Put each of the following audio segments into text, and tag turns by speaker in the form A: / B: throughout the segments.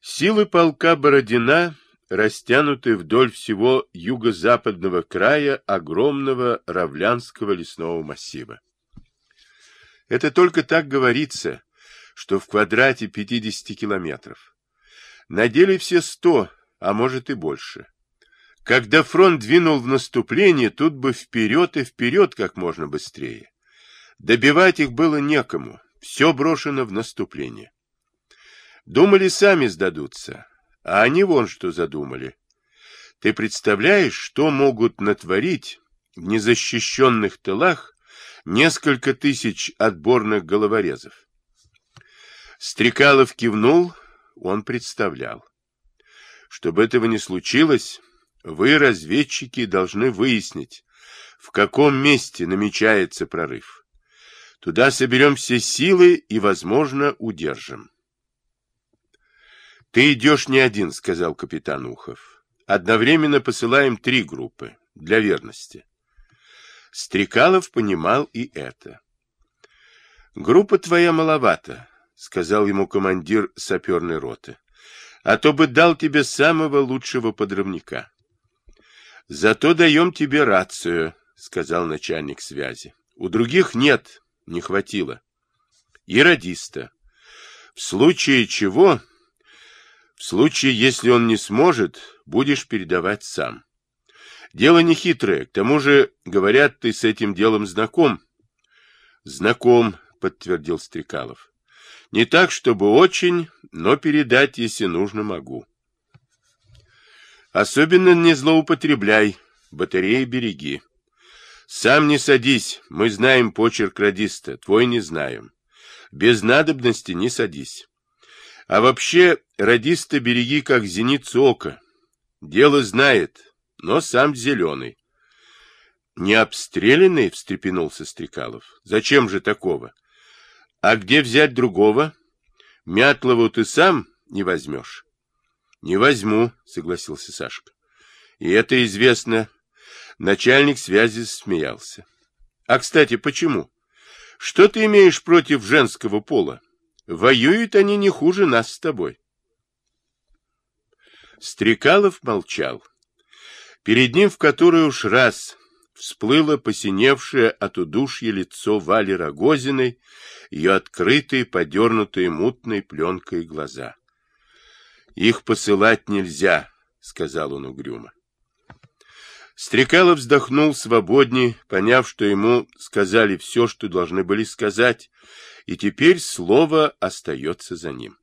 A: Силы полка Бородина растянуты вдоль всего юго-западного края огромного Равлянского лесного массива. Это только так говорится, что в квадрате 50 километров. На деле все 100, а может и больше. Когда фронт двинул в наступление, тут бы вперед и вперед как можно быстрее. Добивать их было некому, все брошено в наступление. Думали, сами сдадутся, а они вон что задумали. Ты представляешь, что могут натворить в незащищенных тылах несколько тысяч отборных головорезов? Стрекалов кивнул, он представлял. Чтобы этого не случилось, вы, разведчики, должны выяснить, в каком месте намечается прорыв. Туда соберем все силы и, возможно, удержим. «Ты идешь не один», — сказал капитан Ухов. «Одновременно посылаем три группы, для верности». Стрекалов понимал и это. «Группа твоя маловата», — сказал ему командир саперной роты. «А то бы дал тебе самого лучшего подрывника». «Зато даем тебе рацию», — сказал начальник связи. «У других нет, не хватило. И радиста. В случае чего в случае, если он не сможет, будешь передавать сам. Дело не хитрое, к тому же, говорят, ты с этим делом знаком. Знаком, подтвердил Стрекалов. Не так, чтобы очень, но передать, если нужно, могу. Особенно не злоупотребляй, батареи береги. Сам не садись, мы знаем почерк радиста, твой не знаем. Без надобности не садись. А вообще, радиста береги как зеницу ока. Дело знает, но сам зеленый. Не обстрелянный, встрепенулся Стрекалов. Зачем же такого? А где взять другого? Мятлову ты сам не возьмешь. Не возьму, согласился Сашка. И это известно. Начальник связи смеялся. А, кстати, почему? Что ты имеешь против женского пола? Воюют они не хуже нас с тобой. Стрекалов молчал. Перед ним в который уж раз всплыло посиневшее от удушья лицо Вали Рогозиной, ее открытые, подернутые мутной пленкой глаза. «Их посылать нельзя», — сказал он угрюмо. Стрекалов вздохнул свободней, поняв, что ему сказали все, что должны были сказать, и теперь слово остается за ним.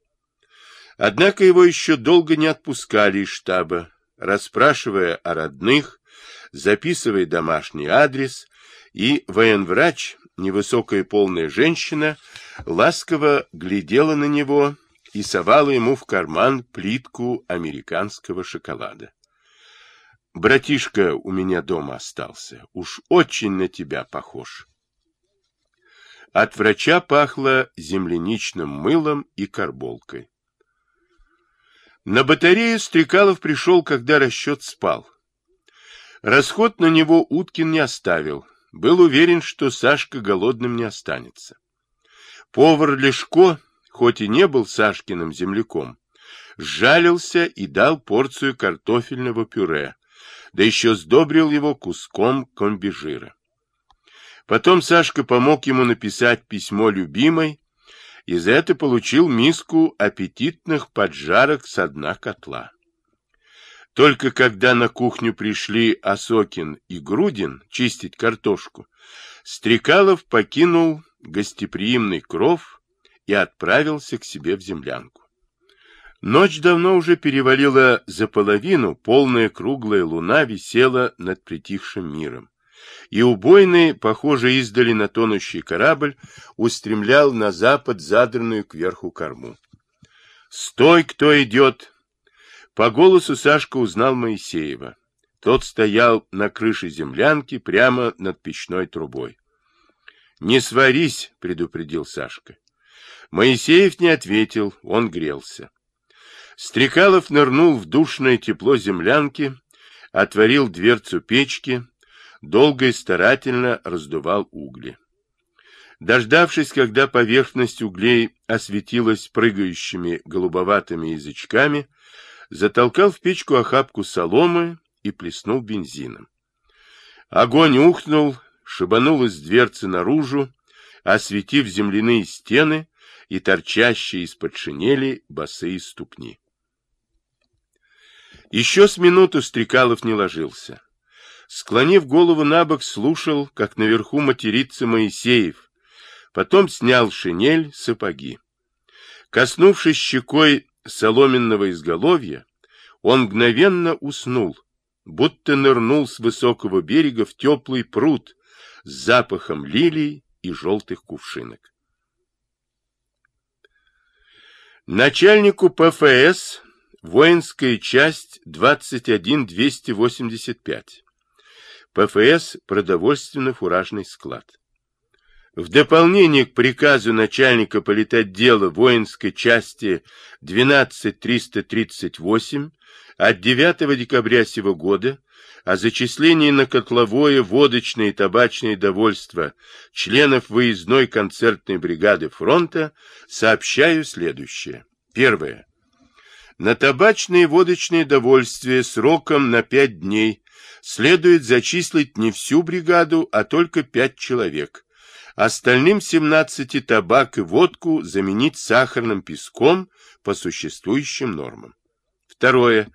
A: Однако его еще долго не отпускали из штаба, расспрашивая о родных, записывая домашний адрес, и военврач, невысокая полная женщина, ласково глядела на него и совала ему в карман плитку американского шоколада. «Братишка у меня дома остался, уж очень на тебя похож». От врача пахло земляничным мылом и карболкой. На батарею Стрекалов пришел, когда расчет спал. Расход на него Уткин не оставил. Был уверен, что Сашка голодным не останется. Повар Лешко, хоть и не был Сашкиным земляком, сжалился и дал порцию картофельного пюре, да еще сдобрил его куском комбижира. Потом Сашка помог ему написать письмо любимой, и за это получил миску аппетитных поджарок со дна котла. Только когда на кухню пришли Осокин и Грудин чистить картошку, Стрекалов покинул гостеприимный кров и отправился к себе в землянку. Ночь давно уже перевалила за половину, полная круглая луна висела над притихшим миром и убойный, похоже издали на тонущий корабль, устремлял на запад задранную кверху корму. «Стой, кто идет!» По голосу Сашка узнал Моисеева. Тот стоял на крыше землянки прямо над печной трубой. «Не сварись!» — предупредил Сашка. Моисеев не ответил, он грелся. Стрекалов нырнул в душное тепло землянки, отворил дверцу печки, долго и старательно раздувал угли. Дождавшись, когда поверхность углей осветилась прыгающими голубоватыми язычками, затолкал в печку охапку соломы и плеснул бензином. Огонь ухнул, шибанул из дверцы наружу, осветив земляные стены и торчащие из-под шинели босые ступни. Еще с минуту Стрекалов не ложился. Склонив голову на бок, слушал, как наверху матерится Моисеев, потом снял шинель, сапоги. Коснувшись щекой соломенного изголовья, он мгновенно уснул, будто нырнул с высокого берега в теплый пруд с запахом лилий и желтых кувшинок. Начальнику ПФС воинская часть 21285. ПФС продовольственно-фуражный склад. В дополнение к приказу начальника политотдела воинской части 12338 от 9 декабря сего года о зачислении на котловое, водочное и табачное довольство членов выездной концертной бригады фронта сообщаю следующее. Первое. На табачное и водочное довольствие сроком на 5 дней следует зачислить не всю бригаду, а только 5 человек, Остальным 17 табак и водку заменить сахарным песком по существующим нормам. Второе.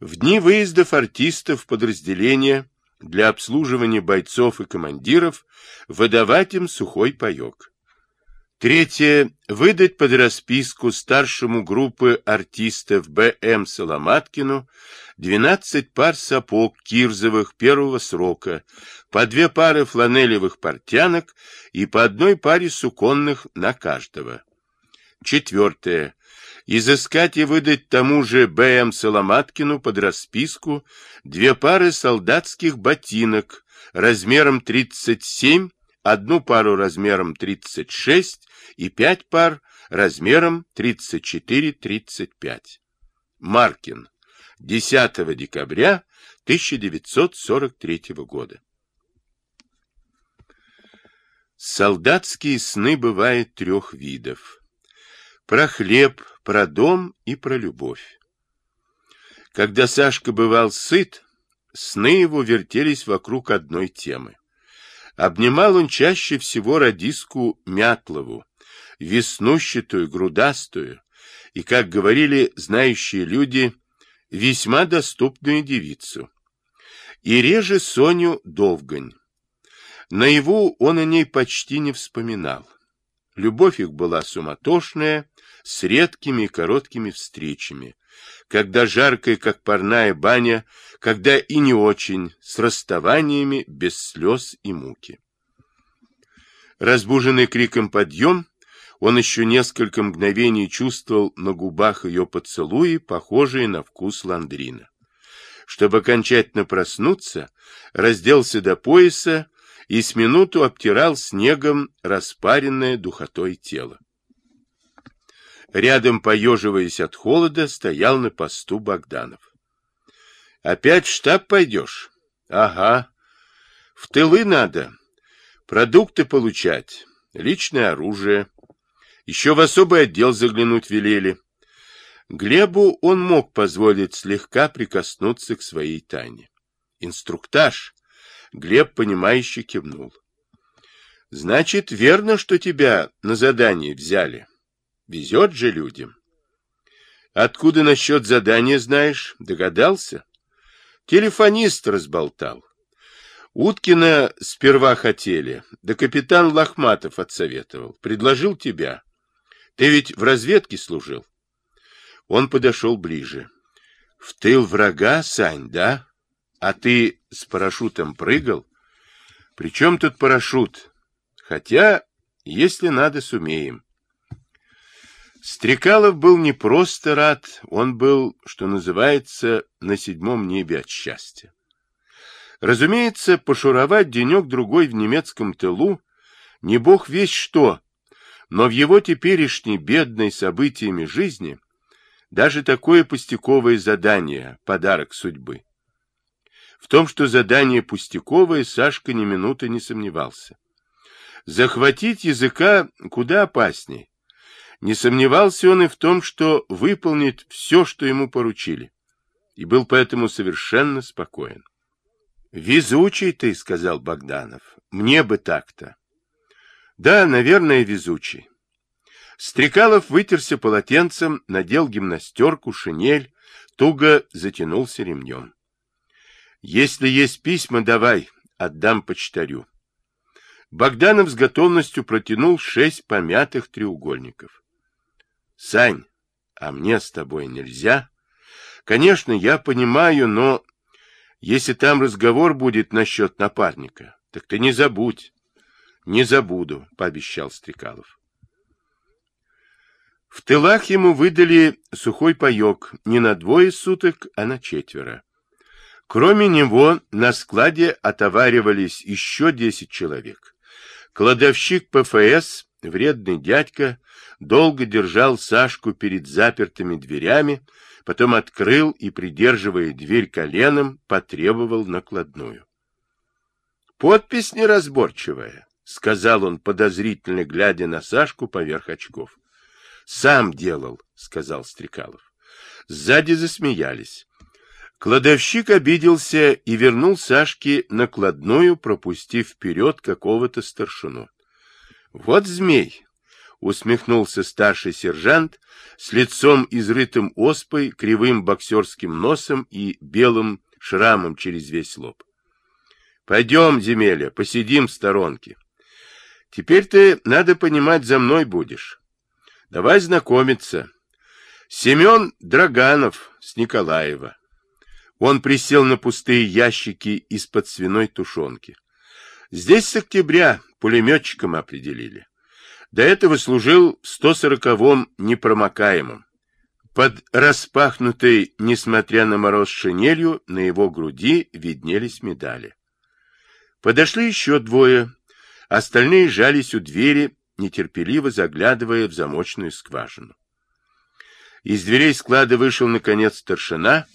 A: В дни выездов артистов подразделения для обслуживания бойцов и командиров выдавать им сухой паек. Третье. Выдать под расписку старшему группы артистов Б.М. Соломаткину 12 пар сапог кирзовых первого срока, по две пары фланелевых портянок и по одной паре суконных на каждого. Четвертое. Изыскать и выдать тому же Б.М. Соломаткину под расписку две пары солдатских ботинок размером 37, одну пару размером 36 и пять пар размером 34-35. Маркин. 10 декабря 1943 года. Солдатские сны бывают трех видов. Про хлеб, про дом и про любовь. Когда Сашка бывал сыт, сны его вертелись вокруг одной темы. Обнимал он чаще всего радиску Мятлову, веснущатую, грудастую, и, как говорили знающие люди, весьма доступную девицу. И реже Соню Довгань. Наяву он о ней почти не вспоминал. Любовь их была суматошная, с редкими и короткими встречами, когда жаркая, как парная баня, когда и не очень, с расставаниями без слез и муки. Разбуженный криком подъем, он еще несколько мгновений чувствовал на губах ее поцелуи, похожие на вкус ландрина. Чтобы окончательно проснуться, разделся до пояса и с минуту обтирал снегом распаренное духотой тело. Рядом, поеживаясь от холода, стоял на посту Богданов. — Опять в штаб пойдешь? — Ага. В тылы надо. Продукты получать, личное оружие. Еще в особый отдел заглянуть велели. Глебу он мог позволить слегка прикоснуться к своей тайне. Инструктаж. Глеб, понимающе кивнул. Значит, верно, что тебя на задание взяли. Везет же людям. Откуда насчет задания знаешь? Догадался? Телефонист разболтал. Уткина сперва хотели, да капитан Лохматов отсоветовал. Предложил тебя. Ты ведь в разведке служил? Он подошел ближе. В тыл врага, Сань, да? А ты с парашютом прыгал? Причем тут парашют? Хотя, если надо, сумеем. Стрекалов был не просто рад, он был, что называется, на седьмом небе от счастья. Разумеется, пошуровать денек-другой в немецком тылу не бог весь что, но в его теперешней бедной событиями жизни даже такое пустяковое задание — подарок судьбы. В том, что задание пустяковое, Сашка ни минуты не сомневался. Захватить языка куда опасней. Не сомневался он и в том, что выполнит все, что ему поручили, и был поэтому совершенно спокоен. «Везучий ты», — сказал Богданов, — «мне бы так-то». «Да, наверное, везучий». Стрекалов вытерся полотенцем, надел гимнастерку, шинель, туго затянулся ремнем. «Если есть письма, давай, отдам почтарю». Богданов с готовностью протянул шесть помятых треугольников. «Сань, а мне с тобой нельзя?» «Конечно, я понимаю, но если там разговор будет насчет напарника, так ты не забудь». «Не забуду», — пообещал Стрекалов. В тылах ему выдали сухой паек не на двое суток, а на четверо. Кроме него на складе отоваривались еще десять человек. Кладовщик ПФС, вредный дядька, долго держал Сашку перед запертыми дверями, потом открыл и, придерживая дверь коленом, потребовал накладную. «Подпись неразборчивая», — сказал он, подозрительно глядя на Сашку поверх очков. Сам делал, сказал Стрекалов. Сзади засмеялись. Кладовщик обиделся и вернул Сашке накладную, пропустив вперед какого-то старшину. Вот змей! Усмехнулся старший сержант с лицом изрытым оспой, кривым боксерским носом и белым шрамом через весь лоб. Пойдем, земеля, посидим в сторонке. Теперь ты, надо понимать, за мной будешь. Давай знакомиться. Семен Драганов с Николаева. Он присел на пустые ящики из-под свиной тушенки. Здесь с октября пулеметчиком определили. До этого служил в 140-м непромокаемом. Под распахнутой, несмотря на мороз, шинелью на его груди виднелись медали. Подошли еще двое. Остальные жались у двери нетерпеливо заглядывая в замочную скважину. Из дверей склада вышел, наконец, старшина,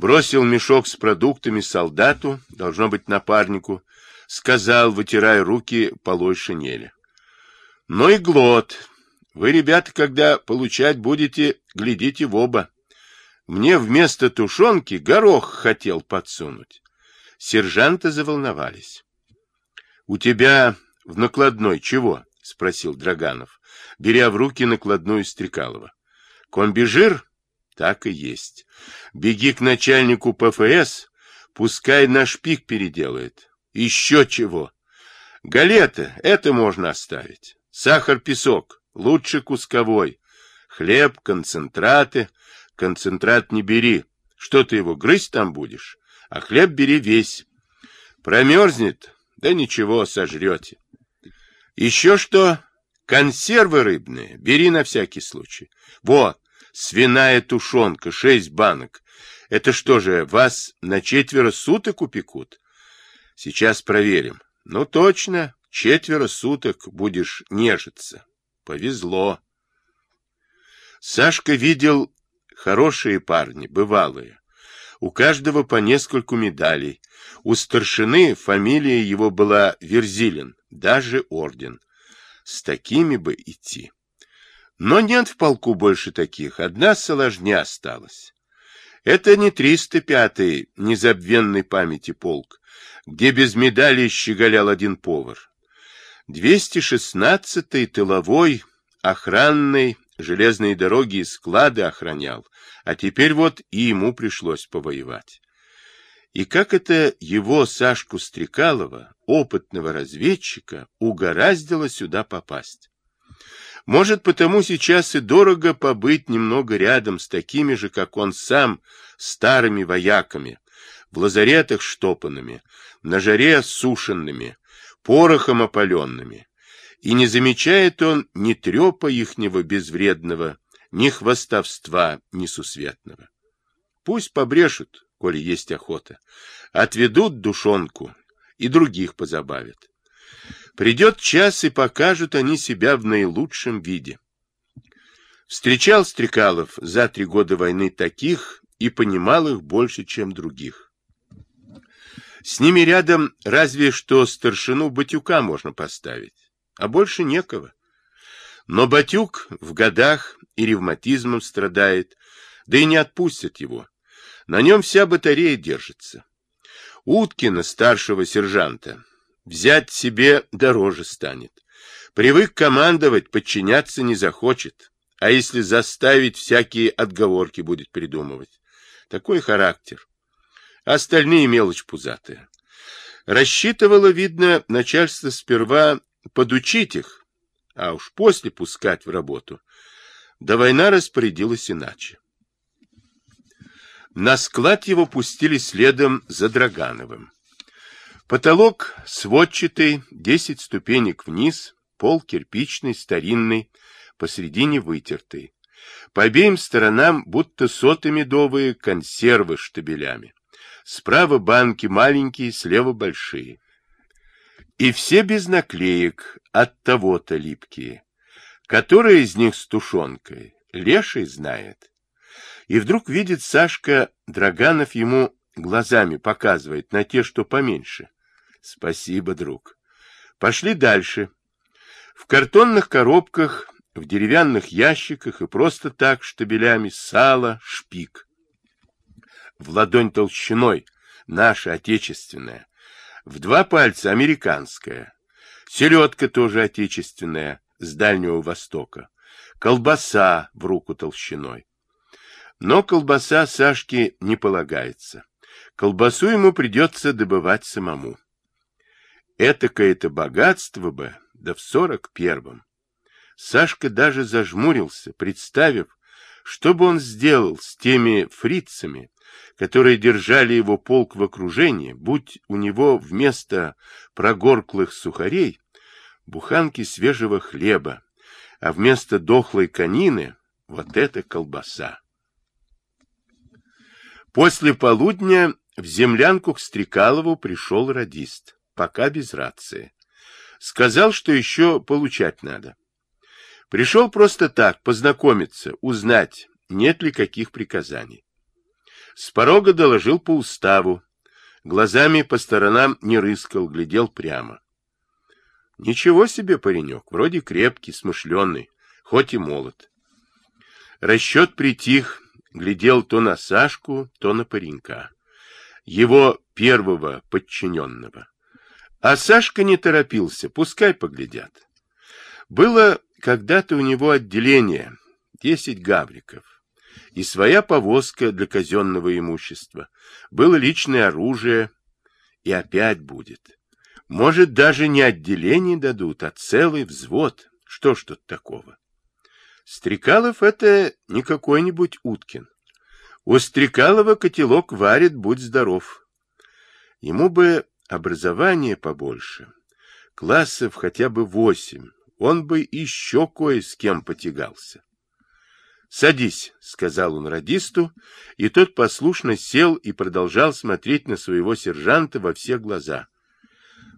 A: бросил мешок с продуктами солдату, должно быть, напарнику, сказал, вытирая руки полой шинели. — Ну и глот. Вы, ребята, когда получать будете, глядите в оба. Мне вместо тушенки горох хотел подсунуть. Сержанты заволновались. — У тебя в накладной чего? — спросил Драганов, беря в руки накладную Стрекалова. — Комбижир? — Так и есть. Беги к начальнику ПФС, пускай наш пик переделает. Еще чего? Галеты, это можно оставить. Сахар-песок, лучше кусковой. Хлеб, концентраты. Концентрат не бери. Что ты его, грызть там будешь? А хлеб бери весь. Промерзнет? Да ничего, сожрете. Еще что? Консервы рыбные. Бери на всякий случай. Во, свиная тушенка, шесть банок. Это что же, вас на четверо суток упекут? Сейчас проверим. Ну, точно, четверо суток будешь нежиться. Повезло. Сашка видел хорошие парни, бывалые. У каждого по нескольку медалей. У старшины фамилия его была Верзилин даже орден. С такими бы идти. Но нет в полку больше таких, одна соложня осталась. Это не 305-й незабвенной памяти полк, где без медали щеголял один повар. 216-й тыловой, охранный, железные дороги и склады охранял, а теперь вот и ему пришлось повоевать. И как это его, Сашку Стрекалова, опытного разведчика, угораздило сюда попасть? Может, потому сейчас и дорого побыть немного рядом с такими же, как он сам, старыми вояками, в лазаретах штопанными, на жаре сушенными, порохом опаленными. И не замечает он ни трепа ихнего безвредного, ни хвостовства несусветного. Пусть побрешут, коли есть охота. Отведут душонку и других позабавят. Придет час, и покажут они себя в наилучшем виде. Встречал Стрекалов за три года войны таких и понимал их больше, чем других. С ними рядом разве что старшину Батюка можно поставить. а больше некого. Но Батюк в годах и ревматизмом страдает, да и не отпустят его. На нем вся батарея держится. Уткина, старшего сержанта, взять себе дороже станет. Привык командовать, подчиняться не захочет. А если заставить, всякие отговорки будет придумывать. Такой характер. Остальные мелочь пузатая. Рассчитывало, видно, начальство сперва подучить их, а уж после пускать в работу. Да война распорядилась иначе. На склад его пустили следом за Драгановым. Потолок сводчатый, десять ступенек вниз, пол кирпичный, старинный, посредине вытертый. По обеим сторонам будто соты медовые, консервы штабелями. Справа банки маленькие, слева большие. И все без наклеек, от того-то липкие. Которая из них с тушенкой, леший знает. И вдруг видит Сашка, Драганов ему глазами показывает на те, что поменьше. Спасибо, друг. Пошли дальше. В картонных коробках, в деревянных ящиках и просто так штабелями сало, шпик. В ладонь толщиной, наша отечественная. В два пальца американская. Селедка тоже отечественная, с Дальнего Востока. Колбаса в руку толщиной. Но колбаса Сашке не полагается. Колбасу ему придется добывать самому. Этакое-то богатство бы, да в сорок первом. Сашка даже зажмурился, представив, что бы он сделал с теми фрицами, которые держали его полк в окружении, будь у него вместо прогорклых сухарей буханки свежего хлеба, а вместо дохлой конины вот эта колбаса. После полудня в землянку к Стрекалову пришел радист, пока без рации. Сказал, что еще получать надо. Пришел просто так, познакомиться, узнать, нет ли каких приказаний. С порога доложил по уставу, глазами по сторонам не рыскал, глядел прямо. Ничего себе паренек, вроде крепкий, смышленый, хоть и молод. Расчет притих, глядел то на Сашку, то на паренька, его первого подчиненного. А Сашка не торопился, пускай поглядят. Было когда-то у него отделение, десять гавриков, и своя повозка для казенного имущества, было личное оружие, и опять будет. Может, даже не отделение дадут, а целый взвод. Что ж тут такого? Стрекалов — это не какой-нибудь Уткин. У Стрекалова котелок варит, будь здоров. Ему бы образование побольше, классов хотя бы восемь, он бы еще кое с кем потягался. «Садись», — сказал он радисту, и тот послушно сел и продолжал смотреть на своего сержанта во все глаза.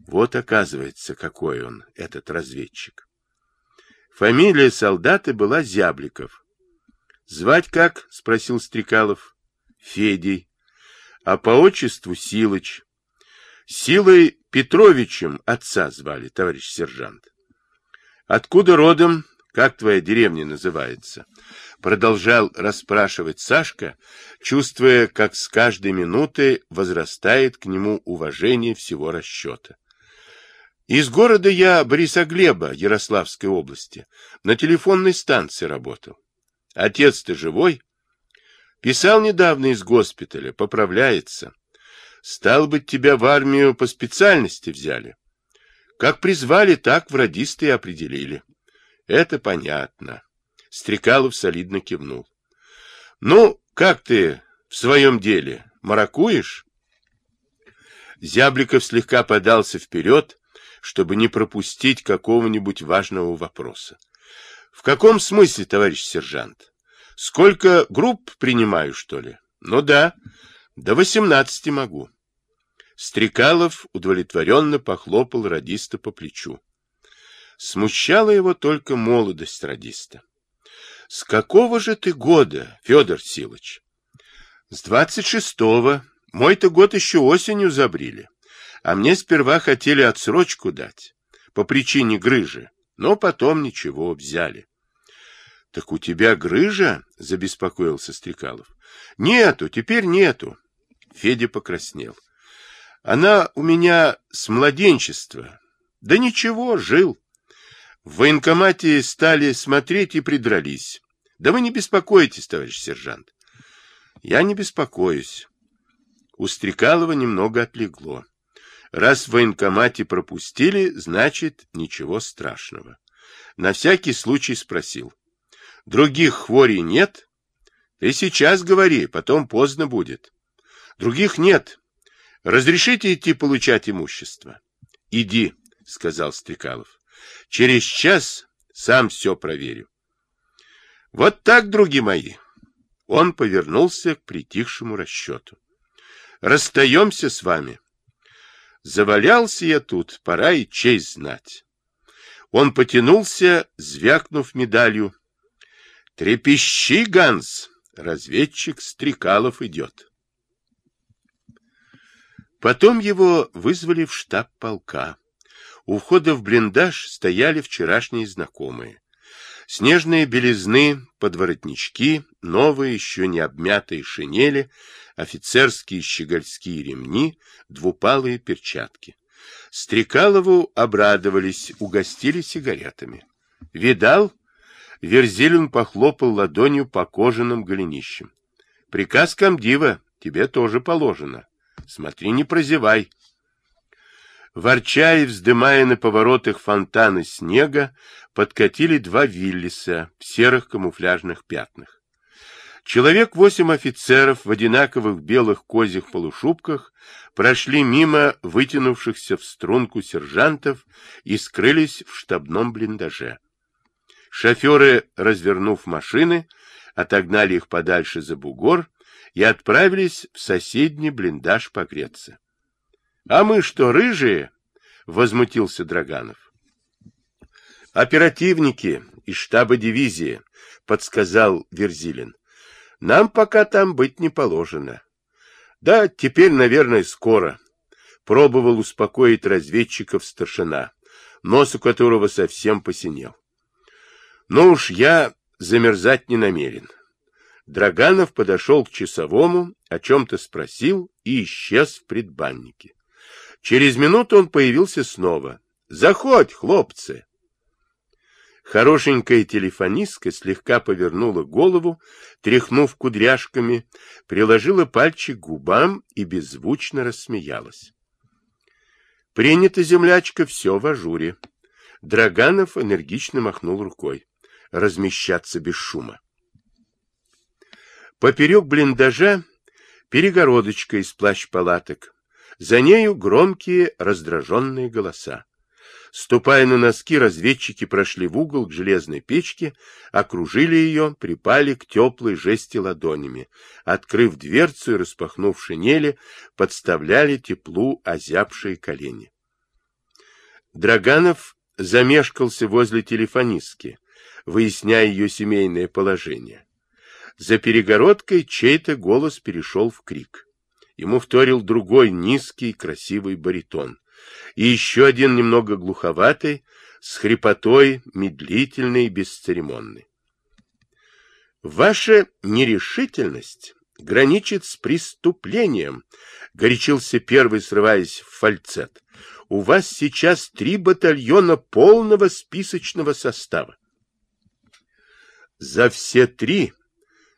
A: Вот, оказывается, какой он, этот разведчик. Фамилия солдата была Зябликов. «Звать как?» — спросил Стрекалов. «Федей. А по отчеству Силыч. Силой Петровичем отца звали, товарищ сержант. Откуда родом? Как твоя деревня называется?» Продолжал расспрашивать Сашка, чувствуя, как с каждой минутой возрастает к нему уважение всего расчета. Из города я Борисоглеба, Ярославской области, на телефонной станции работал. Отец ты живой? Писал недавно из госпиталя, поправляется. Стал быть, тебя в армию по специальности взяли. Как призвали, так в радисты и определили. Это понятно. Стрекалов солидно кивнул. Ну, как ты в своем деле? Маракуешь? Зябликов слегка подался вперед, чтобы не пропустить какого-нибудь важного вопроса. В каком смысле, товарищ сержант? Сколько групп принимаю, что ли? Ну да, до восемнадцати могу. Стрекалов удовлетворенно похлопал радиста по плечу. Смущала его только молодость радиста. — С какого же ты года, Федор Силыч? — С двадцать шестого. Мой-то год еще осенью забрили. А мне сперва хотели отсрочку дать. по причине грыжи, но потом ничего, взяли. — Так у тебя грыжа? — забеспокоился Стрекалов. — Нету, теперь нету. Федя покраснел. — Она у меня с младенчества. Да ничего, жил. В военкомате стали смотреть и придрались. Да вы не беспокойтесь, товарищ сержант. Я не беспокоюсь. У Стрекалова немного отлегло. Раз в военкомате пропустили, значит, ничего страшного. На всякий случай спросил. Других хворей нет? Ты сейчас говори, потом поздно будет. Других нет. Разрешите идти получать имущество? Иди, сказал Стрекалов. Через час сам все проверю. Вот так, други мои. Он повернулся к притихшему расчету. Расстаемся с вами. Завалялся я тут, пора и честь знать. Он потянулся, звякнув медалью. Трепещи, Ганс! Разведчик Стрекалов идет. Потом его вызвали в штаб полка. У входа в блиндаж стояли вчерашние знакомые. Снежные белизны, подворотнички, новые, еще не обмятые шинели, офицерские щегольские ремни, двупалые перчатки. Стрекалову обрадовались, угостили сигаретами. «Видал?» Верзилин похлопал ладонью по кожаным голенищам. «Приказ комдива, тебе тоже положено. Смотри, не прозевай». Ворча и вздымая на поворотах фонтаны снега, подкатили два Виллиса в серых камуфляжных пятнах. Человек восемь офицеров в одинаковых белых козьих полушубках прошли мимо вытянувшихся в струнку сержантов и скрылись в штабном блиндаже. Шоферы, развернув машины, отогнали их подальше за бугор и отправились в соседний блиндаж погреться. — А мы что, рыжие? — возмутился Драганов. — Оперативники из штаба дивизии, — подсказал Верзилин. — Нам пока там быть не положено. — Да, теперь, наверное, скоро. Пробовал успокоить разведчиков старшина, нос у которого совсем посинел. — Ну уж я замерзать не намерен. Драганов подошел к часовому, о чем-то спросил и исчез в предбаннике. Через минуту он появился снова. «Заходь, хлопцы!» Хорошенькая телефонистка слегка повернула голову, тряхнув кудряшками, приложила пальчик к губам и беззвучно рассмеялась. «Принято, землячка, все в ажуре». Драганов энергично махнул рукой. Размещаться без шума. Поперек блиндажа перегородочка из плащ-палаток. За нею громкие раздраженные голоса. Ступая на носки, разведчики прошли в угол к железной печке, окружили ее, припали к теплой жести ладонями. Открыв дверцу и распахнув шинели, подставляли теплу озябшие колени. Драганов замешкался возле телефонистки, выясняя ее семейное положение. За перегородкой чей-то голос перешел в крик. Ему вторил другой низкий красивый баритон. И еще один немного глуховатый, с хрипотой, медлительный и бесцеремонный. Ваша нерешительность граничит с преступлением, горячился первый, срываясь в фальцет. У вас сейчас три батальона полного списочного состава. За все три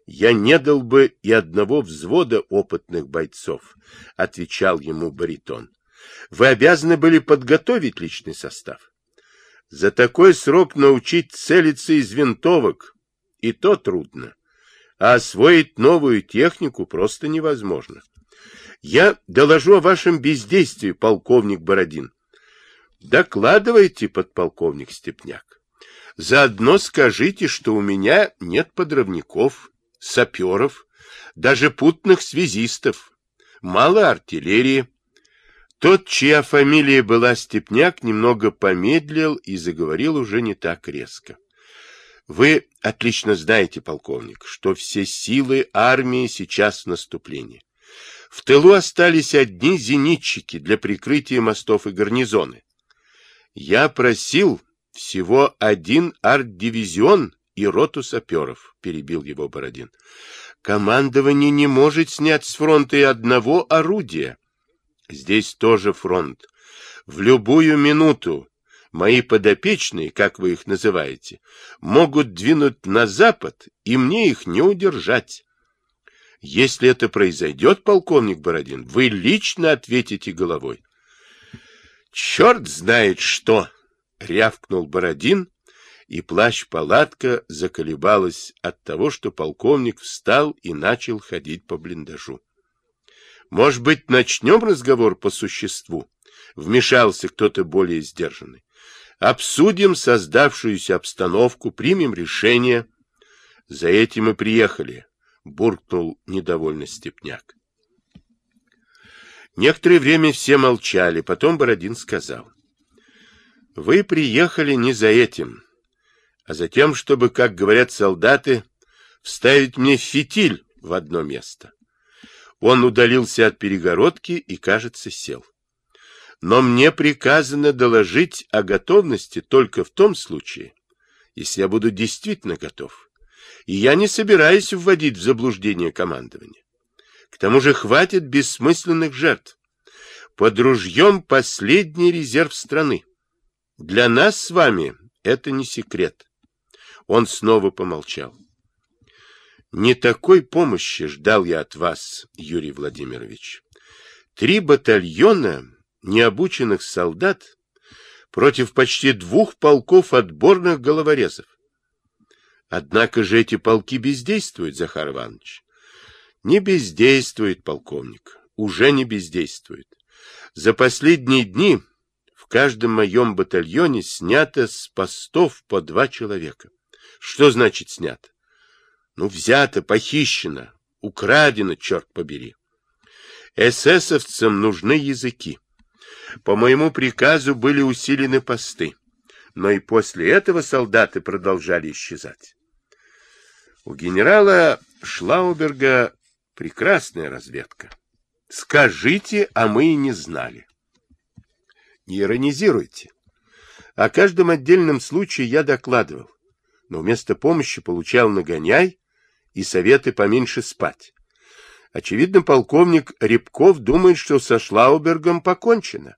A: я не дал бы и одного взвода опытных бойцов, — отвечал ему баритон. Вы обязаны были подготовить личный состав. За такой срок научить целиться из винтовок, и то трудно. А освоить новую технику просто невозможно. Я доложу о вашем бездействии, полковник Бородин. Докладывайте, подполковник Степняк. Заодно скажите, что у меня нет подрывников саперов, даже путных связистов, мало артиллерии. Тот, чья фамилия была Степняк, немного помедлил и заговорил уже не так резко. Вы отлично знаете, полковник, что все силы армии сейчас в наступлении. В тылу остались одни зенитчики для прикрытия мостов и гарнизоны. Я просил всего один арт-дивизион и роту саперов, перебил его Бородин. Командование не может снять с фронта и одного орудия. Здесь тоже фронт. В любую минуту мои подопечные, как вы их называете, могут двинуть на запад, и мне их не удержать. Если это произойдет, полковник Бородин, вы лично ответите головой. Черт знает что! — рявкнул Бородин, и плащ-палатка заколебалась от того, что полковник встал и начал ходить по блиндажу. Может быть, начнем разговор по существу? Вмешался кто-то более сдержанный. Обсудим создавшуюся обстановку, примем решение. За этим и приехали, буркнул недовольно Степняк. Некоторое время все молчали, потом Бородин сказал. Вы приехали не за этим, а за тем, чтобы, как говорят солдаты, вставить мне фитиль в одно место. Он удалился от перегородки и, кажется, сел. Но мне приказано доложить о готовности только в том случае, если я буду действительно готов. И я не собираюсь вводить в заблуждение командование. К тому же хватит бессмысленных жертв. Под ружьем последний резерв страны. Для нас с вами это не секрет. Он снова помолчал. Не такой помощи ждал я от вас, Юрий Владимирович. Три батальона необученных солдат против почти двух полков отборных головорезов. Однако же эти полки бездействуют, Захар Иванович. Не бездействует, полковник, уже не бездействует. За последние дни в каждом моем батальоне снято с постов по два человека. Что значит снято? Ну, взято, похищено, украдено, черт побери. Эсэсовцам нужны языки. По моему приказу были усилены посты, но и после этого солдаты продолжали исчезать. У генерала Шлауберга прекрасная разведка. Скажите, а мы и не знали. Не иронизируйте. О каждом отдельном случае я докладывал но вместо помощи получал нагоняй и советы поменьше спать. Очевидно, полковник Рябков думает, что со Шлаубергом покончено.